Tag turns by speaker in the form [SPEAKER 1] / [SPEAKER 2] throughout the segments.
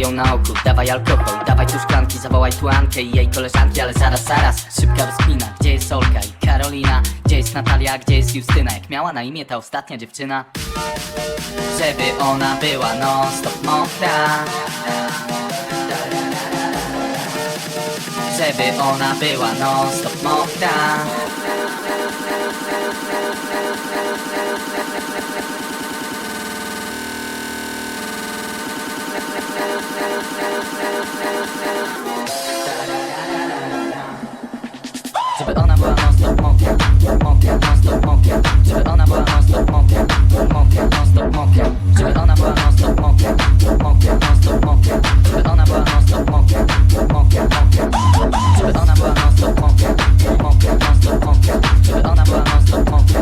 [SPEAKER 1] ją na oku Dawaj alkohol, dawaj tu szklanki Zawołaj tu Ankę i jej koleżanki Ale zaraz, zaraz, szybka rozkmina Gdzie jest Olka i Karolina? Gdzie jest Natalia, gdzie jest Justyna? Jak miała na imię ta ostatnia dziewczyna? Żeby ona była non stop mokra Żeby ona była non stop mokra Żeby ona była non stop mokra, mokra, non stop mokra Żeby ona była non stop mokra, mokra, non stop mokra Żeby ona była non stop mokra, mokra, non stop mokra Żeby ona była non stop mokra, mokra, mokra Żeby ona była non stop mokra, mokra, non stop mokra Żeby ona była non stop mokra,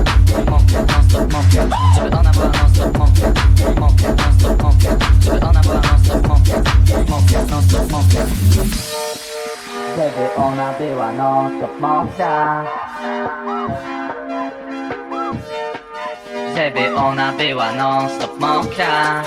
[SPEAKER 1] mokra, non stop mokra Żeby ona była non stop mokra, mokra, non stop mokra Żeby ona była non stop mokra, mokra, non stop mokra żeby ona była non stop mokra Żeby ona była non stop mokra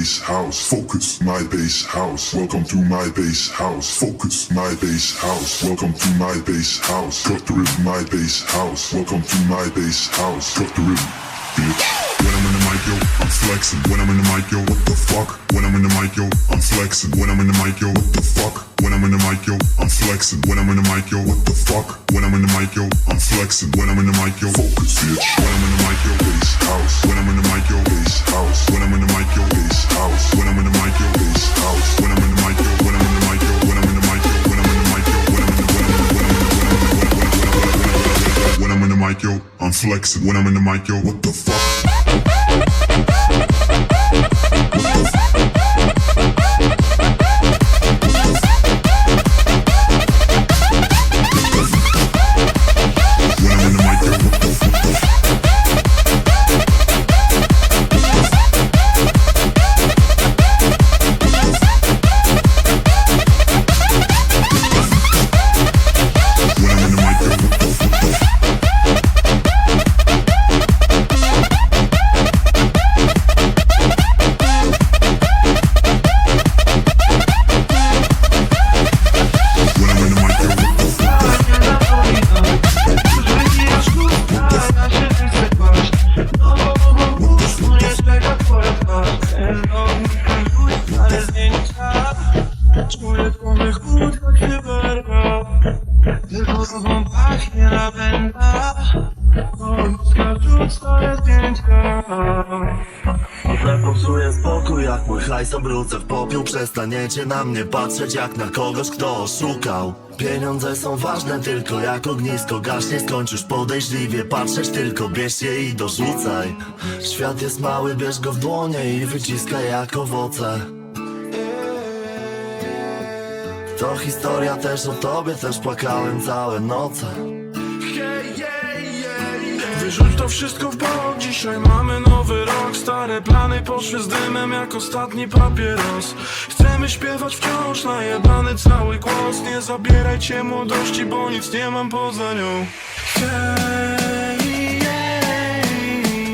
[SPEAKER 2] bass house. Focus, my bass house. Welcome to my bass house. Focus, my bass house. Welcome to my bass house. Cut the rhythm, my bass house. Welcome to my bass house. Cut the rhythm, bitch. When I'm in the mic, yo, I'm flexing. When I'm in the mic, yo, what the fuck? When I'm in the mic, yo, I'm flexing. When I'm in the mic, yo, what the fuck? I'm in the mic, yo, I'm flexing. When I'm in the mic, yo, what the fuck? When I'm in the mic, yo, I'm flexing. When I'm in the mic, yo, focus, bitch. When I'm in the mic, yo, bass house. When I'm in the mic, yo, bass house. When I'm in the mic, yo, bass house. When I'm in the mic, yo, bass house. When I'm in the mic, yo, when I'm in the mic, yo, when I'm in the mic, yo, when I'm in the mic, yo, when I'm in the in the when I'm in the mic, yo, I'm flexing. When I'm in the mic, yo, what the fuck?
[SPEAKER 3] Przestaniecie na mnie patrzeć jak na kogoś kto oszukał. Pieniądze są ważne tylko jak ognisko gaśnie. Skończysz podejrzliwie patrzeć tylko bierz je i dorzucaj. Świat jest mały bierz go w dłonie i wyciskaj jak owoce. To historia też o tobie też płakałem całe noce.
[SPEAKER 4] Wyrzuć to wszystko w bok, dzisiaj rok Stare plany poszły z dymem jak ostatni papieros. Chcemy śpiewać wciąż najebany cały głos. Nie zabierajcie młodości, bo nic nie mam poza nią. Hej, jej,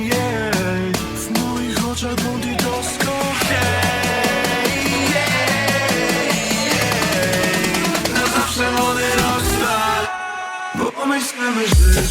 [SPEAKER 4] jej. W moich oczach bunt i dosko Hej, jej, jej. Na zawsze młody rockstar Bo my chcemy żyć,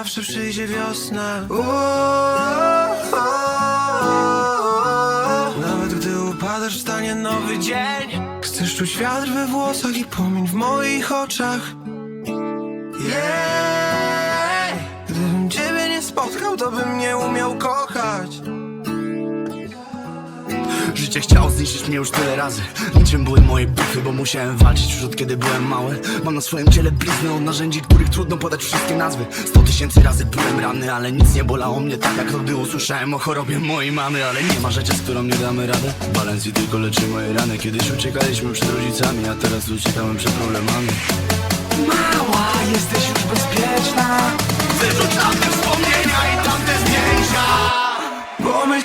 [SPEAKER 4] zawsze przyjdzie wiosna. Nawet gdy upadasz wstanie nowy dzień. Chcesz czuć wiatr we włosach i płomień w moich oczach. Yeah. Gdybym ciebie nie spotkał, to bym nie umiał kochać
[SPEAKER 5] Życie chciało zniszczyć mnie już tyle razy. Niczym były moje bitwy, bo musiałem walczyć już od kiedy byłem mały. Mam na swoim ciele blizny od narzędzi, których trudno podać wszystkie nazwy. Sto tysięcy razy byłem ranny, ale nic nie bolało mnie tak jak to było Słyszałem o chorobie mojej mamy, ale nie ma rzeczy, z którą nie damy rady. Balencji tylko leczy moje rany. Kiedyś uciekaliśmy przed rodzicami, a teraz uciekamy przed problemami. Mała, jesteś już bezpieczna. Wyrzuć tamte wspomnienia i tamte zdjęcia
[SPEAKER 4] Bo my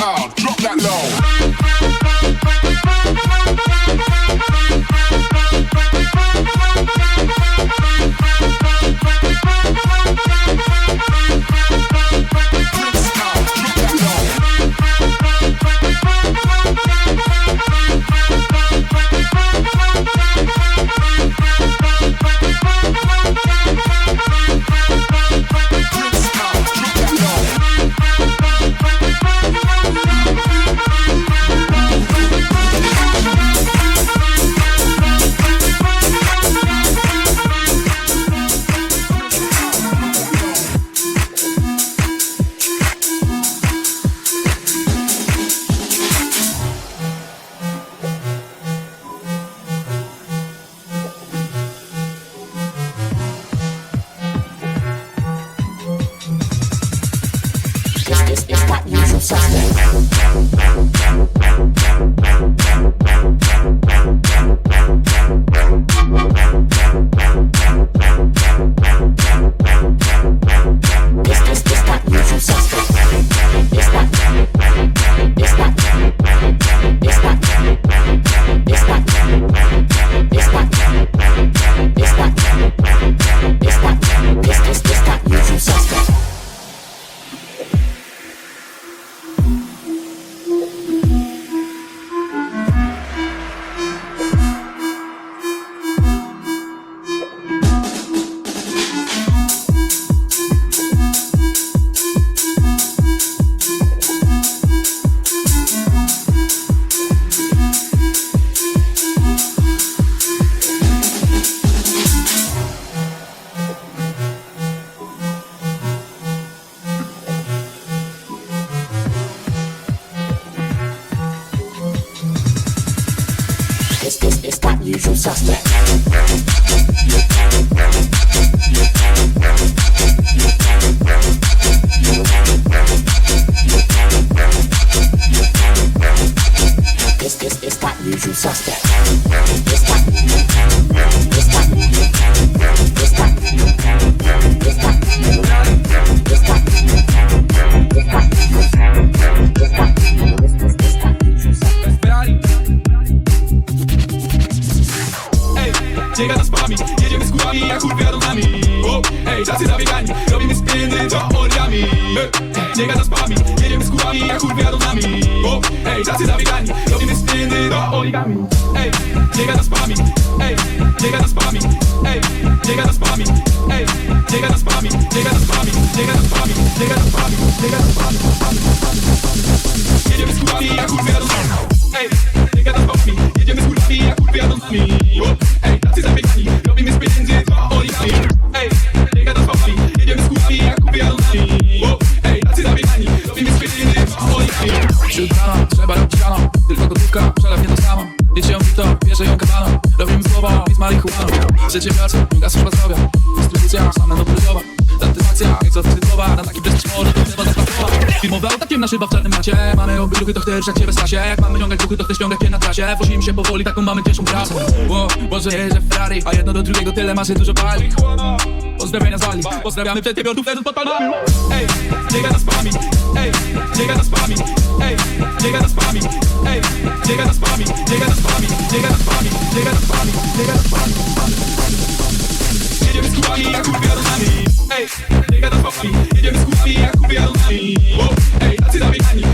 [SPEAKER 6] pound, drop
[SPEAKER 7] that
[SPEAKER 8] low. Robimy spiny to origami. Ej, biega za spami, ej, biega za spami. Ej, biega za spami, ej, biega za spami. Biega za spami, biega za spami, biega za spami. Biega za spami, spami, spami, spami, spami Jedziemy z kurami jak kurwy jadą z nami. Ej, biega za spami, jedziemy z kurami jak kurwy jadą z nami. Ej, tacy zabiegani, robimy z
[SPEAKER 9] gotówka, przelew nie to samo Wiecie ją to, bierze ją kawaną Robimy słowa z marihuaną. Przedsiębiorcy, druga służba zdrowia. Dystrybucja, same noworyzowa Satysfakcja, nieco wstydzowa Na taki prestiż może Firmowe autakiem na szyba w czarnym macie Mamy robić ruchy, to chcesz jak cię wystrasie Jak mamy ciągać ruchy, to chcesz ciągać je na trasie. Wozimy się powoli, taką mamy cięższą pracę Ło, Boże jeżdżę Ferrari A jedno do drugiego tyle masy dużo pali. Pozdrowienia z Wali Pozdrawiamy przedsiębiorców, leżąc pod palmami
[SPEAKER 8] Ej, biega za spami, ej, biega za spami Ej, biega za spami, ej, biega za spami Biega za spami, biega za spami, biega za spami Biega za spami, spami, spami, spami Jedziemy z kubami jak kurwy jadą z nami Ej, nigga that's for free. You give
[SPEAKER 3] me
[SPEAKER 10] school a loony. Oh,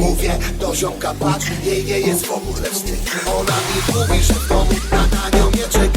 [SPEAKER 10] Mówię do ziomka patrz, jej nie jest w ogóle wstyd. Ona mi mówi, że w domu na nią nie czeka.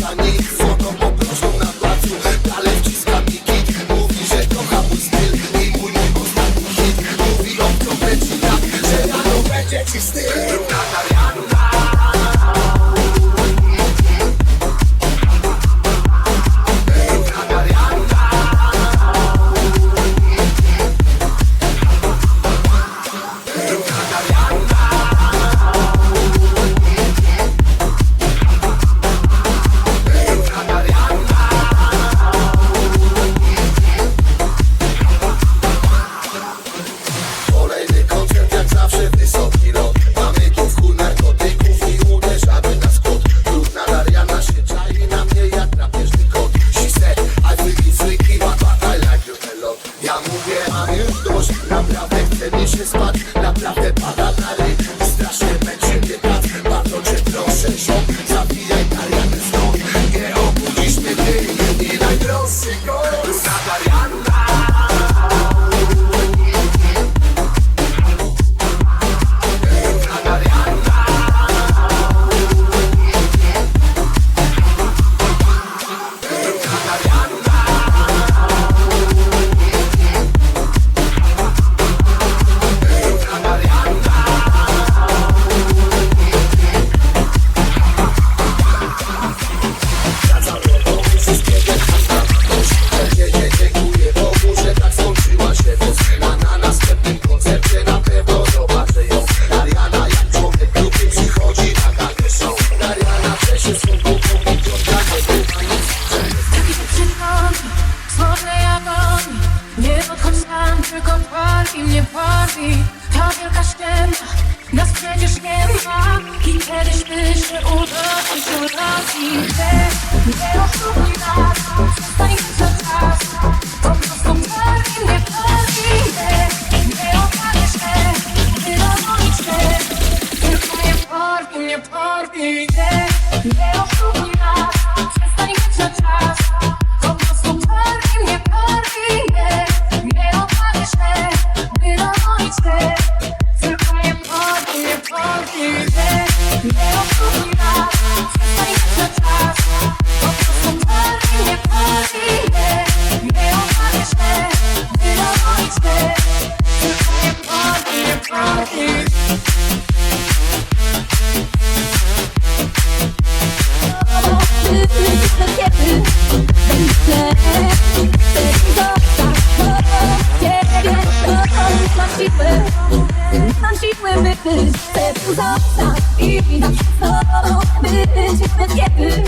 [SPEAKER 11] By
[SPEAKER 12] być, chcę zostać i z tobą być, nawet kiedy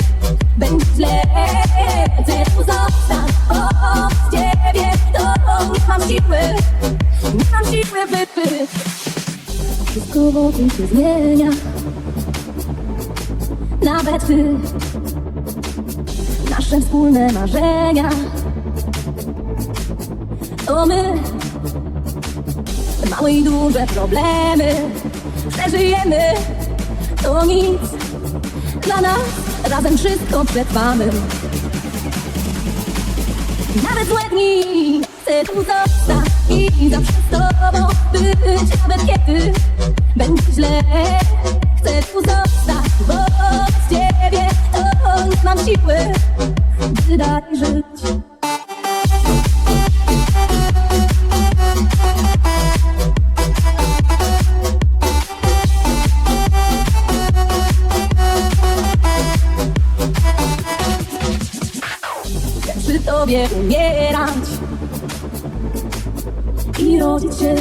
[SPEAKER 12] będzie źle. Chcę zostać, z ciebie to nie mam siły, nie mam siły, by być. Wszystko wokół się zmienia, nawet ty. Nasze wspólne marzenia to my. Małe i duże problemy przeżyjemy. To nic dla nas, razem wszystko przetrwamy. Nawet złe dni chcę tu zostać i zawsze z tobą być, nawet kiedy będzie źle. Chcę tu zostać, bo z ciebie to nie mam siły, by dalej żyć. Tobie umierać i rodzić się.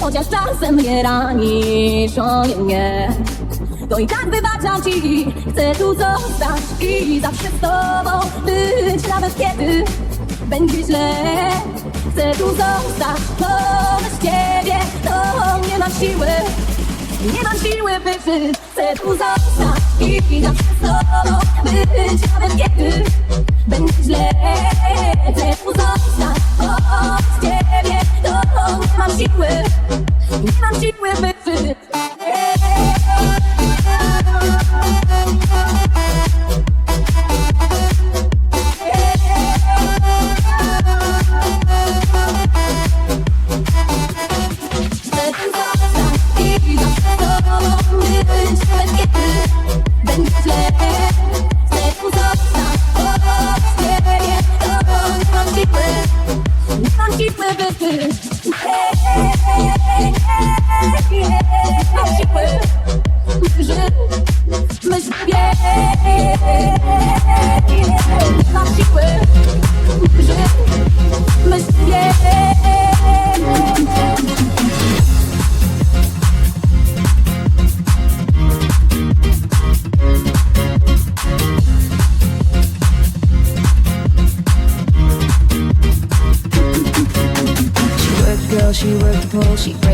[SPEAKER 12] Chociaż czasem mnie ranisz, o nie, nie. To i tak wybaczam ci, chcę tu zostać i zawsze z tobą być, nawet kiedy będzie źle. Chcę tu zostać, bo bez ciebie to nie mam siły. Nie mam siły, by żyć, chcę tu zostać i zawsze z być, nawet kiedy będzie źle. Tu zostać, z ciebie to nie mam siły, nie mam siły, by żyć.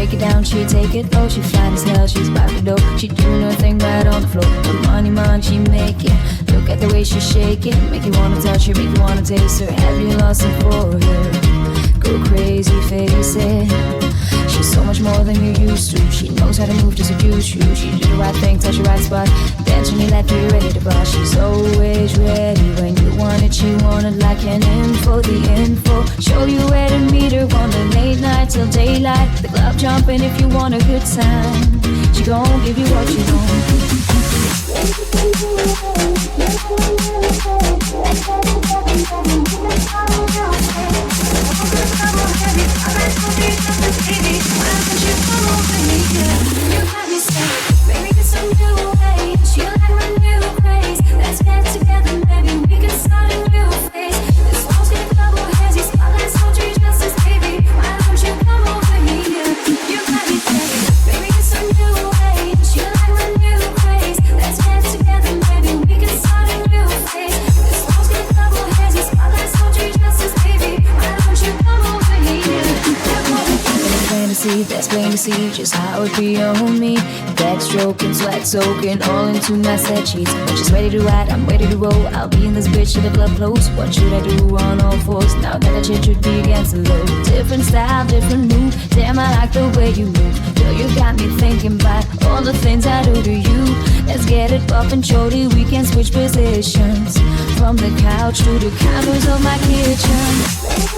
[SPEAKER 13] Break it down, she'd take it low, she'd fine as hell, she's by the door, she'd do nothing right on the floor. The money man, she make it. Look at the way she shake it, make you wanna touch her, make you wanna taste her. Have you lost it for her? Go crazy, face it. So much more than you used to. She knows how to move to seduce you. She do the right thing, touch the right spot. When you left, you're ready to bust. She's always ready when you want it. She want it like an info, the info. Show you where to meet her on the late night till daylight. The club jumping if you want a good time. She gon' give you what you want.
[SPEAKER 12] Baby, why don't you come over? Yeah, you have me scared.
[SPEAKER 13] That's plain to see just how it be on me. Backstroking, sweat soaking, all into my set sheets. She's ready to ride, I'm ready to roll. I'll be in this bitch till the club close. What should I do on all fours? Now that I shit should be against the low. Different style, different move. Damn, I like the way you move. Girl, you got me thinking about all the things I do to you. Let's get it and shorty, we can switch positions. From the couch to the counters of my kitchen.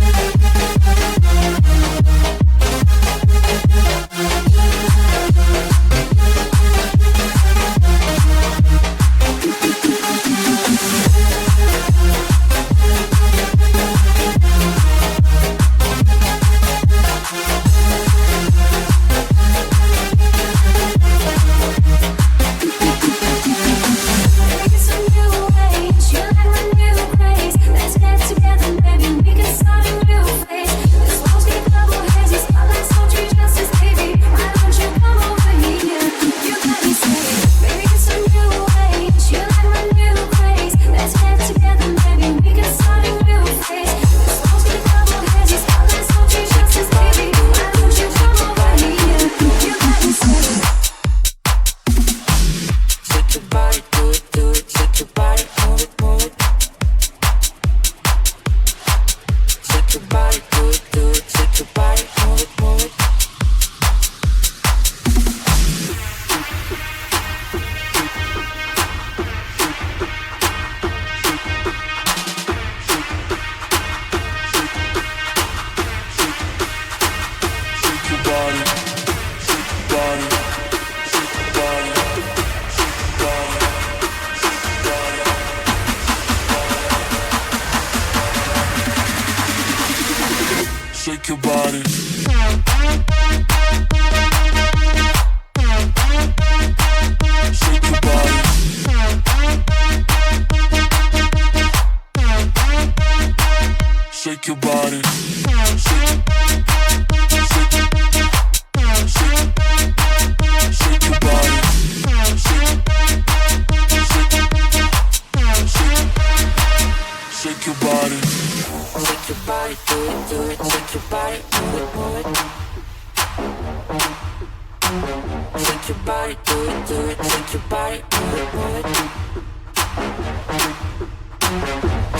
[SPEAKER 14] your body,
[SPEAKER 15] do it, do it, shake your body, move it, move it.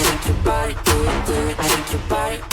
[SPEAKER 15] Shake your body, do it, do it, shake your body,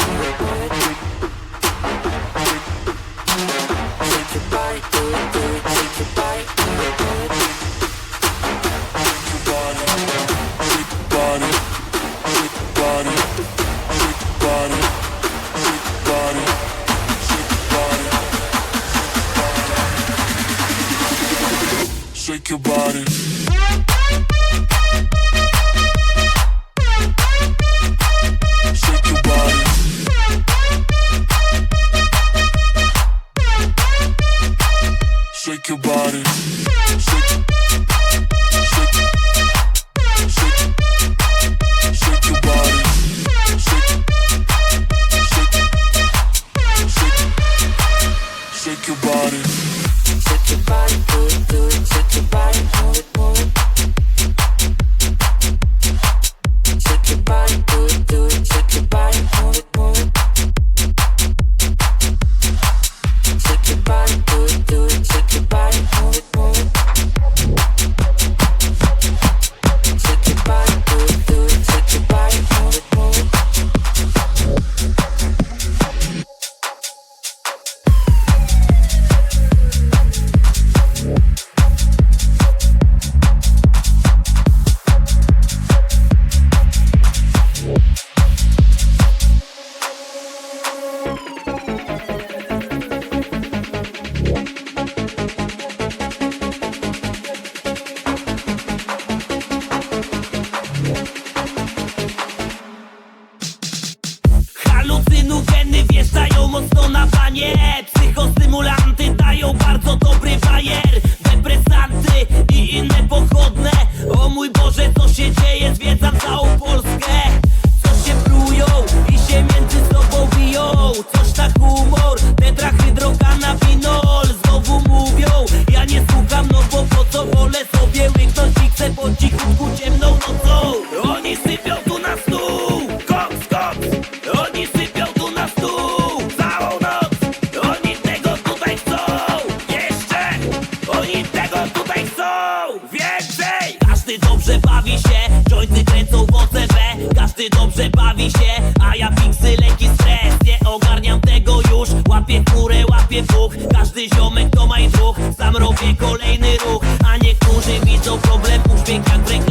[SPEAKER 15] kolejny ruch. A niektórzy widzą problem Uśmiech jak w